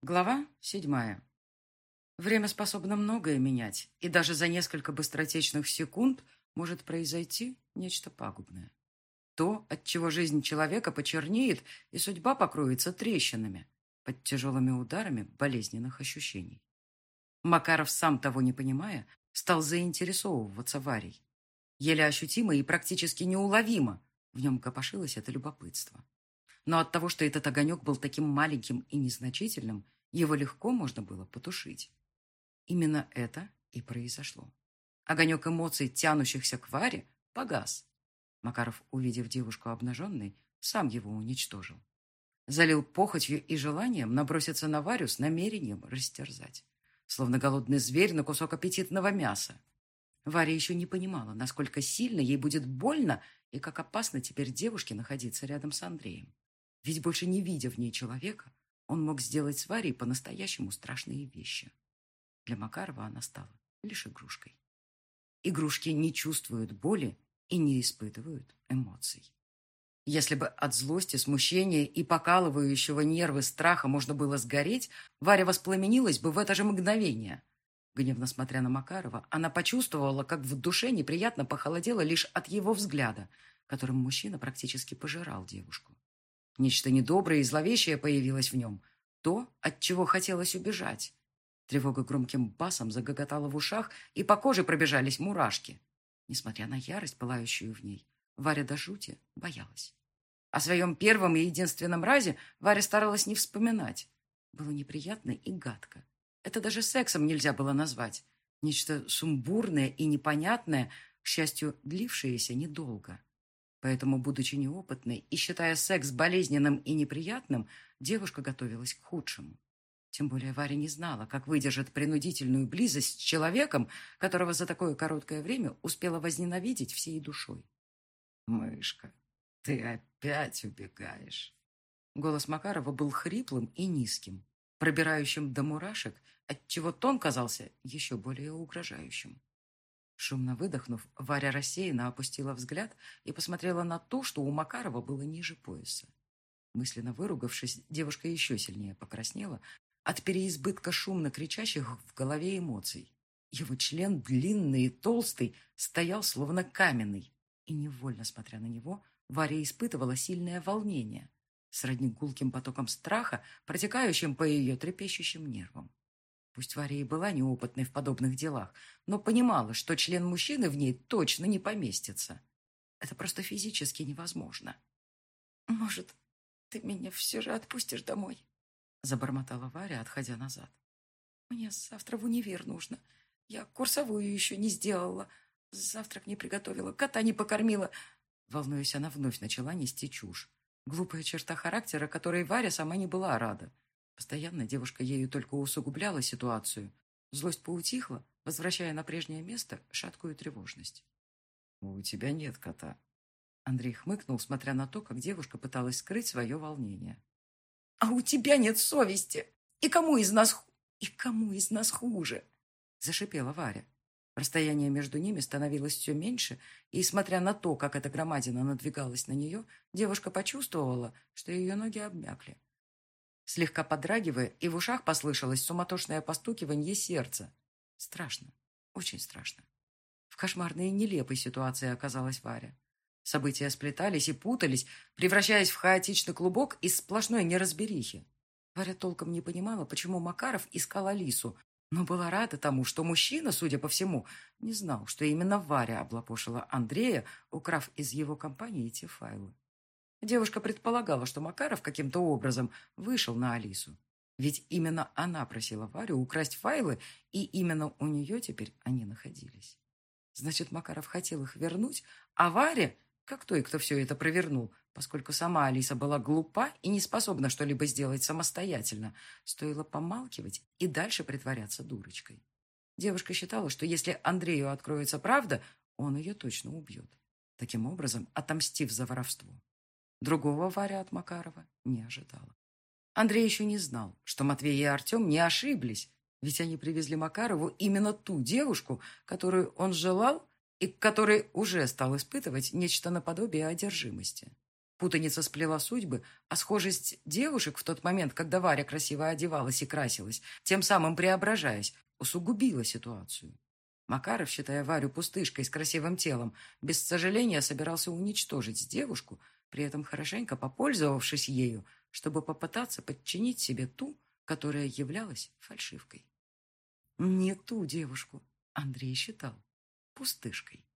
Глава седьмая. Время способно многое менять, и даже за несколько быстротечных секунд может произойти нечто пагубное. То, от чего жизнь человека почернеет, и судьба покроется трещинами под тяжелыми ударами болезненных ощущений. Макаров, сам того не понимая, стал заинтересовываться Варей. Еле ощутимо и практически неуловимо в нем копошилось это любопытство. Но от того, что этот огонек был таким маленьким и незначительным, его легко можно было потушить. Именно это и произошло. Огонек эмоций, тянущихся к Варе, погас. Макаров, увидев девушку обнаженной, сам его уничтожил. Залил похотью и желанием наброситься на Варю с намерением растерзать. Словно голодный зверь на кусок аппетитного мяса. Варя еще не понимала, насколько сильно ей будет больно и как опасно теперь девушке находиться рядом с Андреем. Ведь больше не видя в ней человека, он мог сделать с Варей по-настоящему страшные вещи. Для Макарова она стала лишь игрушкой. Игрушки не чувствуют боли и не испытывают эмоций. Если бы от злости, смущения и покалывающего нервы страха можно было сгореть, Варя воспламенилась бы в это же мгновение. Гневно смотря на Макарова, она почувствовала, как в душе неприятно похолодело лишь от его взгляда, которым мужчина практически пожирал девушку. Нечто недоброе и зловещее появилось в нем. То, от чего хотелось убежать. Тревога громким басом загоготала в ушах, и по коже пробежались мурашки. Несмотря на ярость, пылающую в ней, Варя до жути боялась. О своем первом и единственном разе Варя старалась не вспоминать. Было неприятно и гадко. Это даже сексом нельзя было назвать. Нечто сумбурное и непонятное, к счастью, длившееся недолго. Поэтому, будучи неопытной и считая секс болезненным и неприятным, девушка готовилась к худшему. Тем более Варя не знала, как выдержит принудительную близость с человеком, которого за такое короткое время успела возненавидеть всей душой. «Мышка, ты опять убегаешь!» Голос Макарова был хриплым и низким, пробирающим до мурашек, отчего тон казался еще более угрожающим. Шумно выдохнув, Варя рассеянно опустила взгляд и посмотрела на то, что у Макарова было ниже пояса. Мысленно выругавшись, девушка еще сильнее покраснела от переизбытка шумно кричащих в голове эмоций. Его член, длинный и толстый, стоял словно каменный, и, невольно смотря на него, Варя испытывала сильное волнение, сродни гулким потоком страха, протекающим по ее трепещущим нервам. Пусть Варя и была неопытной в подобных делах, но понимала, что член мужчины в ней точно не поместится. Это просто физически невозможно. «Может, ты меня все же отпустишь домой?» Забормотала Варя, отходя назад. «Мне завтра в универ нужно. Я курсовую еще не сделала. Завтрак не приготовила, кота не покормила». Волнуясь, она вновь начала нести чушь. Глупая черта характера, которой Варя сама не была рада. Постоянно девушка ею только усугубляла ситуацию. Злость поутихла, возвращая на прежнее место шаткую тревожность. «У тебя нет кота». Андрей хмыкнул, смотря на то, как девушка пыталась скрыть свое волнение. «А у тебя нет совести! И кому из нас, и кому из нас хуже?» Зашипела Варя. Расстояние между ними становилось все меньше, и, смотря на то, как эта громадина надвигалась на нее, девушка почувствовала, что ее ноги обмякли. Слегка подрагивая, и в ушах послышалось суматошное постукивание сердца. Страшно, очень страшно. В кошмарной и нелепой ситуации оказалась Варя. События сплетались и путались, превращаясь в хаотичный клубок из сплошной неразберихи. Варя толком не понимала, почему Макаров искал Алису, но была рада тому, что мужчина, судя по всему, не знал, что именно Варя облапошила Андрея, украв из его компании эти файлы. Девушка предполагала, что Макаров каким-то образом вышел на Алису. Ведь именно она просила Варю украсть файлы, и именно у нее теперь они находились. Значит, Макаров хотел их вернуть, а Варя, как той, кто все это провернул, поскольку сама Алиса была глупа и не способна что-либо сделать самостоятельно, стоило помалкивать и дальше притворяться дурочкой. Девушка считала, что если Андрею откроется правда, он ее точно убьет, таким образом отомстив за воровство. Другого Варя от Макарова не ожидала. Андрей еще не знал, что Матвей и Артем не ошиблись, ведь они привезли Макарову именно ту девушку, которую он желал и которой уже стал испытывать нечто наподобие одержимости. Путаница сплела судьбы, а схожесть девушек в тот момент, когда Варя красиво одевалась и красилась, тем самым преображаясь, усугубила ситуацию. Макаров, считая Варю пустышкой с красивым телом, без сожаления собирался уничтожить девушку, при этом хорошенько попользовавшись ею, чтобы попытаться подчинить себе ту, которая являлась фальшивкой. Не ту девушку Андрей считал пустышкой.